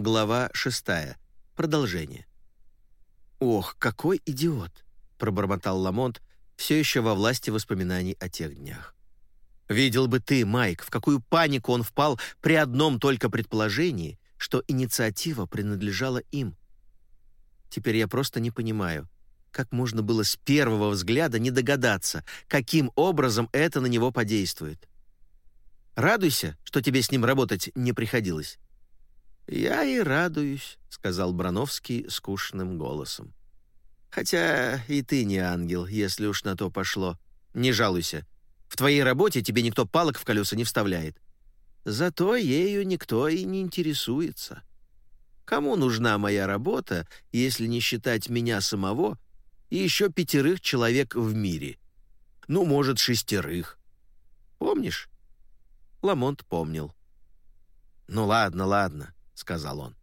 Глава 6. Продолжение. «Ох, какой идиот!» — пробормотал Ламонт, все еще во власти воспоминаний о тех днях. «Видел бы ты, Майк, в какую панику он впал при одном только предположении, что инициатива принадлежала им. Теперь я просто не понимаю, как можно было с первого взгляда не догадаться, каким образом это на него подействует. Радуйся, что тебе с ним работать не приходилось. «Я и радуюсь», — сказал Брановский скучным голосом. «Хотя и ты не ангел, если уж на то пошло. Не жалуйся. В твоей работе тебе никто палок в колеса не вставляет. Зато ею никто и не интересуется. Кому нужна моя работа, если не считать меня самого и еще пятерых человек в мире? Ну, может, шестерых. Помнишь?» Ламонт помнил. «Ну ладно, ладно сказал он.